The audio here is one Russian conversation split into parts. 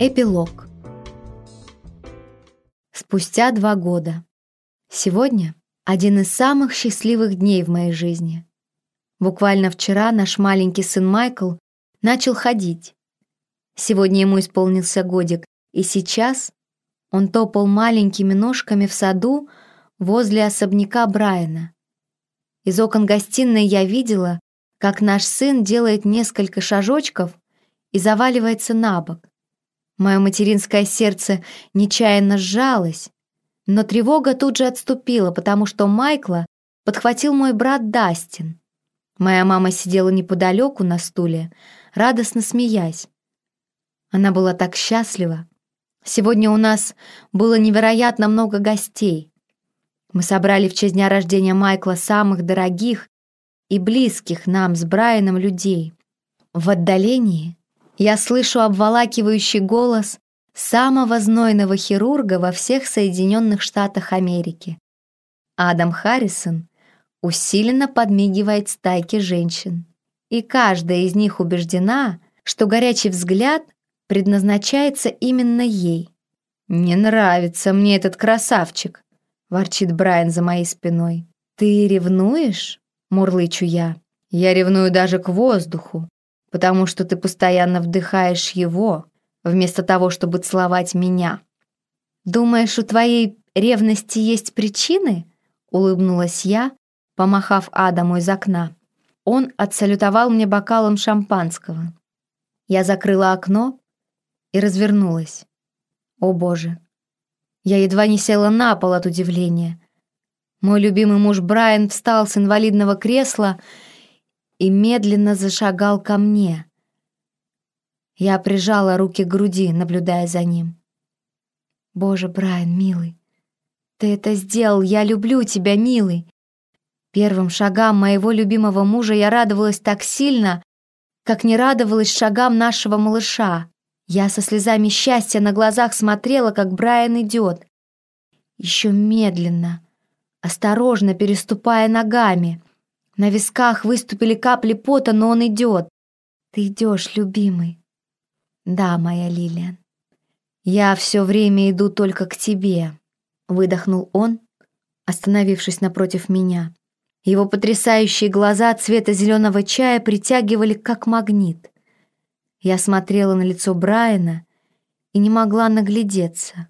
Эпилог. Спустя два года. Сегодня один из самых счастливых дней в моей жизни. Буквально вчера наш маленький сын Майкл начал ходить. Сегодня ему исполнился годик, и сейчас он топал маленькими ножками в саду возле особняка Брайана. Из окон гостиной я видела, как наш сын делает несколько шажочков и заваливается на бок. Мое материнское сердце нечаянно сжалось, но тревога тут же отступила, потому что Майкла подхватил мой брат Дастин. Моя мама сидела неподалеку на стуле, радостно смеясь. Она была так счастлива. Сегодня у нас было невероятно много гостей. Мы собрали в честь дня рождения Майкла самых дорогих и близких нам с Брайаном людей. В отдалении я слышу обволакивающий голос самого знойного хирурга во всех Соединенных Штатах Америки. Адам Харрисон усиленно подмигивает стайке женщин. И каждая из них убеждена, что горячий взгляд предназначается именно ей. «Не нравится мне этот красавчик», — ворчит Брайан за моей спиной. «Ты ревнуешь?» — мурлычу я. «Я ревную даже к воздуху, потому что ты постоянно вдыхаешь его, вместо того, чтобы целовать меня». «Думаешь, у твоей ревности есть причины?» — улыбнулась я, помахав Адаму из окна. Он отсалютовал мне бокалом шампанского. Я закрыла окно и развернулась. О боже! Я едва не села на пол от удивления. Мой любимый муж Брайан встал с инвалидного кресла и медленно зашагал ко мне. Я прижала руки к груди, наблюдая за ним. «Боже, Брайан, милый, ты это сделал, я люблю тебя, милый!» Первым шагам моего любимого мужа я радовалась так сильно, как не радовалась шагам нашего малыша. Я со слезами счастья на глазах смотрела, как Брайан идет. Еще медленно, осторожно переступая ногами. На висках выступили капли пота, но он идет. Ты идешь, любимый. Да, моя Лилиан. Я все время иду только к тебе, выдохнул он, остановившись напротив меня. Его потрясающие глаза цвета зеленого чая притягивали как магнит. Я смотрела на лицо Брайана и не могла наглядеться.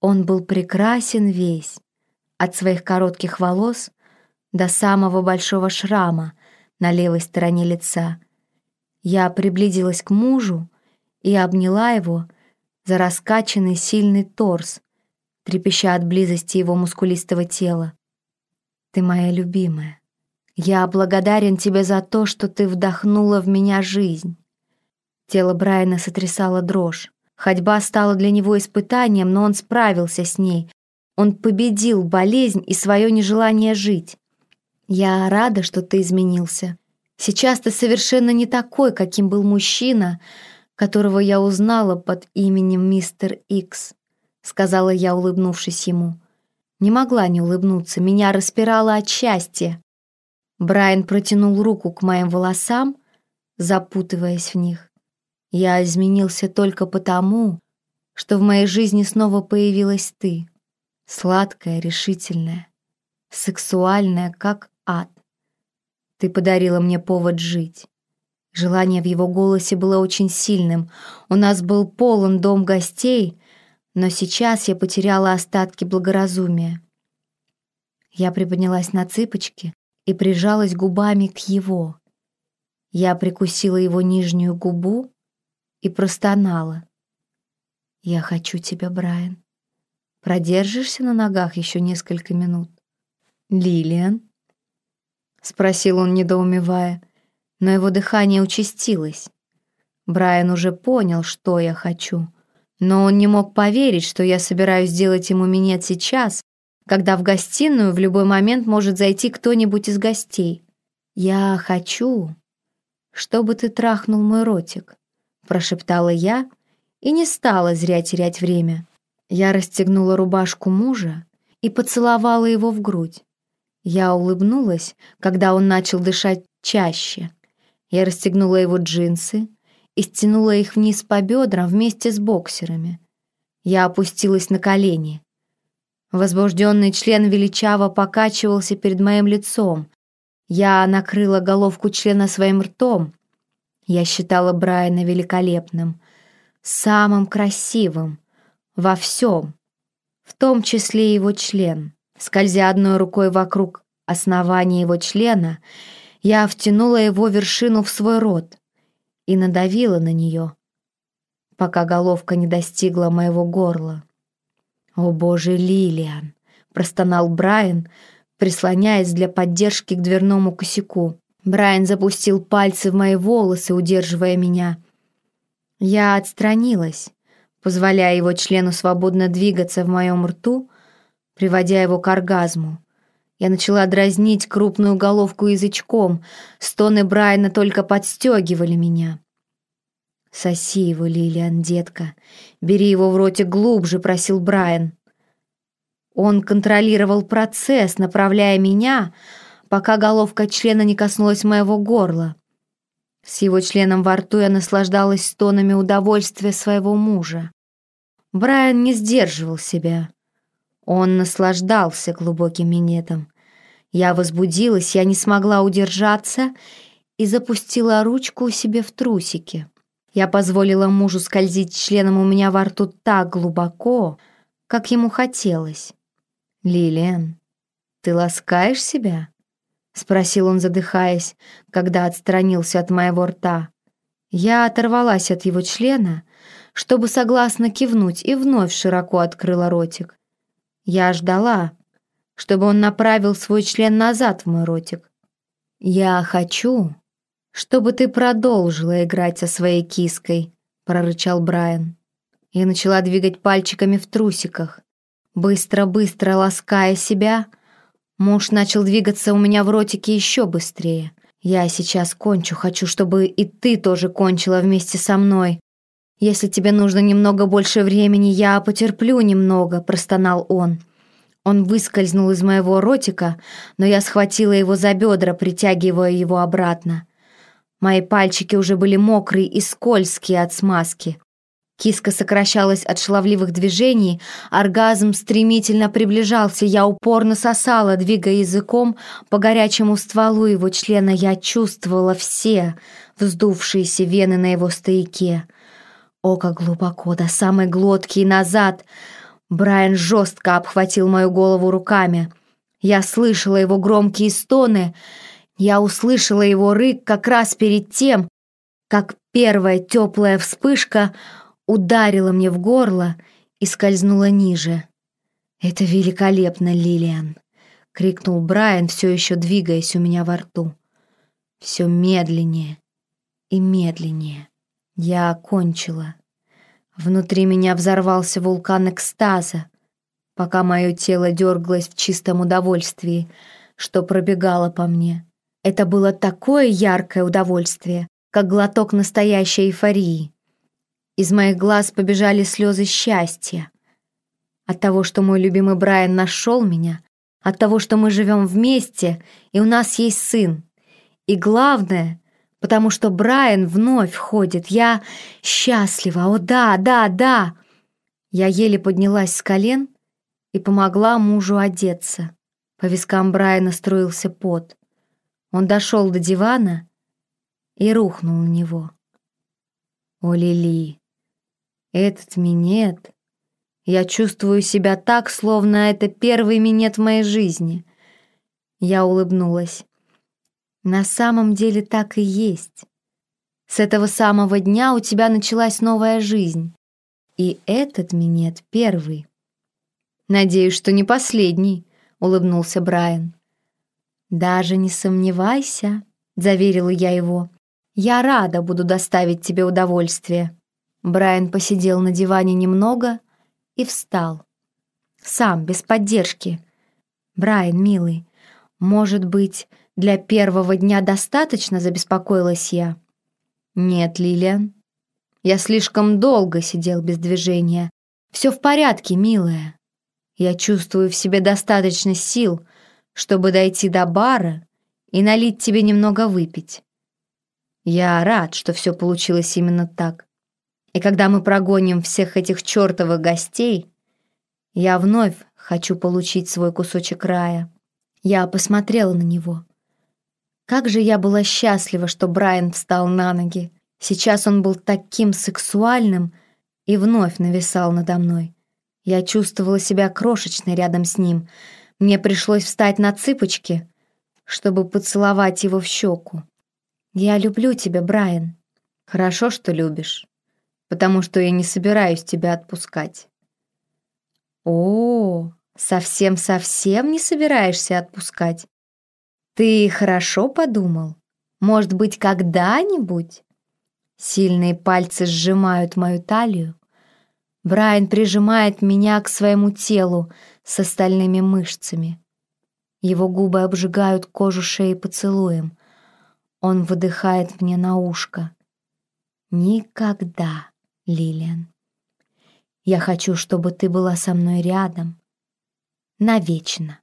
Он был прекрасен весь, от своих коротких волос до самого большого шрама на левой стороне лица. Я приблизилась к мужу и обняла его за раскачанный сильный торс, трепеща от близости его мускулистого тела. «Ты моя любимая. Я благодарен тебе за то, что ты вдохнула в меня жизнь. Тело Брайана сотрясало дрожь. Ходьба стала для него испытанием, но он справился с ней. Он победил болезнь и свое нежелание жить. «Я рада, что ты изменился. Сейчас ты совершенно не такой, каким был мужчина, которого я узнала под именем мистер Икс», сказала я, улыбнувшись ему. Не могла не улыбнуться, меня распирало от счастья. Брайан протянул руку к моим волосам, запутываясь в них. Я изменился только потому, что в моей жизни снова появилась ты. Сладкая, решительная, сексуальная, как ад. Ты подарила мне повод жить. Желание в его голосе было очень сильным. У нас был полон дом гостей, но сейчас я потеряла остатки благоразумия. Я приподнялась на цыпочки и прижалась губами к его. Я прикусила его нижнюю губу, и простонала. «Я хочу тебя, Брайан. Продержишься на ногах еще несколько минут?» «Лилиан?» — спросил он, недоумевая, но его дыхание участилось. Брайан уже понял, что я хочу, но он не мог поверить, что я собираюсь сделать ему минет сейчас, когда в гостиную в любой момент может зайти кто-нибудь из гостей. «Я хочу, чтобы ты трахнул мой ротик», прошептала я и не стала зря терять время. Я расстегнула рубашку мужа и поцеловала его в грудь. Я улыбнулась, когда он начал дышать чаще. Я расстегнула его джинсы и стянула их вниз по бедрам вместе с боксерами. Я опустилась на колени. Возбужденный член величаво покачивался перед моим лицом. Я накрыла головку члена своим ртом. Я считала Брайана великолепным, самым красивым, во всем, в том числе его член. Скользя одной рукой вокруг основания его члена, я втянула его вершину в свой рот и надавила на нее, пока головка не достигла моего горла. «О боже, Лилиан!» — простонал Брайан, прислоняясь для поддержки к дверному косяку. Брайан запустил пальцы в мои волосы, удерживая меня. Я отстранилась, позволяя его члену свободно двигаться в моем рту, приводя его к оргазму. Я начала дразнить крупную головку язычком, стоны Брайана только подстегивали меня. «Соси его, Лилиан, детка. Бери его в ротик глубже», — просил Брайан. Он контролировал процесс, направляя меня, пока головка члена не коснулась моего горла. С его членом во рту я наслаждалась стонами удовольствия своего мужа. Брайан не сдерживал себя. Он наслаждался глубоким минетом. Я возбудилась, я не смогла удержаться и запустила ручку себе в трусики. Я позволила мужу скользить членом у меня во рту так глубоко, как ему хотелось. «Лилиан, ты ласкаешь себя?» — спросил он, задыхаясь, когда отстранился от моего рта. Я оторвалась от его члена, чтобы согласно кивнуть, и вновь широко открыла ротик. Я ждала, чтобы он направил свой член назад в мой ротик. «Я хочу, чтобы ты продолжила играть со своей киской», — прорычал Брайан. Я начала двигать пальчиками в трусиках. Быстро-быстро лаская себя, муж начал двигаться у меня в ротике еще быстрее. «Я сейчас кончу, хочу, чтобы и ты тоже кончила вместе со мной. Если тебе нужно немного больше времени, я потерплю немного», — простонал он. Он выскользнул из моего ротика, но я схватила его за бедра, притягивая его обратно. Мои пальчики уже были мокрые и скользкие от смазки. Киска сокращалась от шаловливых движений, оргазм стремительно приближался, я упорно сосала, двигая языком по горячему стволу его члена, я чувствовала все вздувшиеся вены на его стояке. О, как глубоко, до самой глотки и назад! Брайан жестко обхватил мою голову руками. Я слышала его громкие стоны, я услышала его рык как раз перед тем, как первая теплая вспышка — ударила мне в горло и скользнула ниже. «Это великолепно, Лилиан!» — крикнул Брайан, все еще двигаясь у меня во рту. Все медленнее и медленнее. Я окончила. Внутри меня взорвался вулкан экстаза, пока мое тело дергалось в чистом удовольствии, что пробегало по мне. Это было такое яркое удовольствие, как глоток настоящей эйфории. Из моих глаз побежали слезы счастья. От того, что мой любимый Брайан нашел меня, от того, что мы живем вместе, и у нас есть сын. И главное, потому что Брайан вновь ходит. Я счастлива. О, да, да, да. Я еле поднялась с колен и помогла мужу одеться. По вискам Брайана струился пот. Он дошел до дивана и рухнул на него. О, Лили, этот минет... Я чувствую себя так, словно это первый минет в моей жизни. Я улыбнулась. На самом деле так и есть. С этого самого дня у тебя началась новая жизнь. И этот минет первый. Надеюсь, что не последний, улыбнулся Брайан. Даже не сомневайся, заверила я его. Я рада буду доставить тебе удовольствие. Брайан посидел на диване немного и встал. Сам, без поддержки. «Брайан, милый, может быть, для первого дня достаточно?» — забеспокоилась я. «Нет, Лилиан. Я слишком долго сидел без движения. Все в порядке, милая. Я чувствую в себе достаточно сил, чтобы дойти до бара и налить тебе немного выпить. Я рад, что все получилось именно так. И когда мы прогоним всех этих чертовых гостей, я вновь хочу получить свой кусочек рая. Я посмотрела на него. Как же я была счастлива, что Брайан встал на ноги. Сейчас он был таким сексуальным и вновь нависал надо мной. Я чувствовала себя крошечной рядом с ним. Мне пришлось встать на цыпочки, чтобы поцеловать его в щеку. «Я люблю тебя, Брайан». «Хорошо, что любишь, потому что я не собираюсь тебя отпускать». «О, совсем-совсем не собираешься отпускать? Ты хорошо подумал? Может быть, когда-нибудь?» Сильные пальцы сжимают мою талию. Брайан прижимает меня к своему телу с остальными мышцами. Его губы обжигают кожу шеи поцелуем. Он выдыхает мне на ушко. «Никогда, Лилиан. Я хочу, чтобы ты была со мной рядом. Навечно».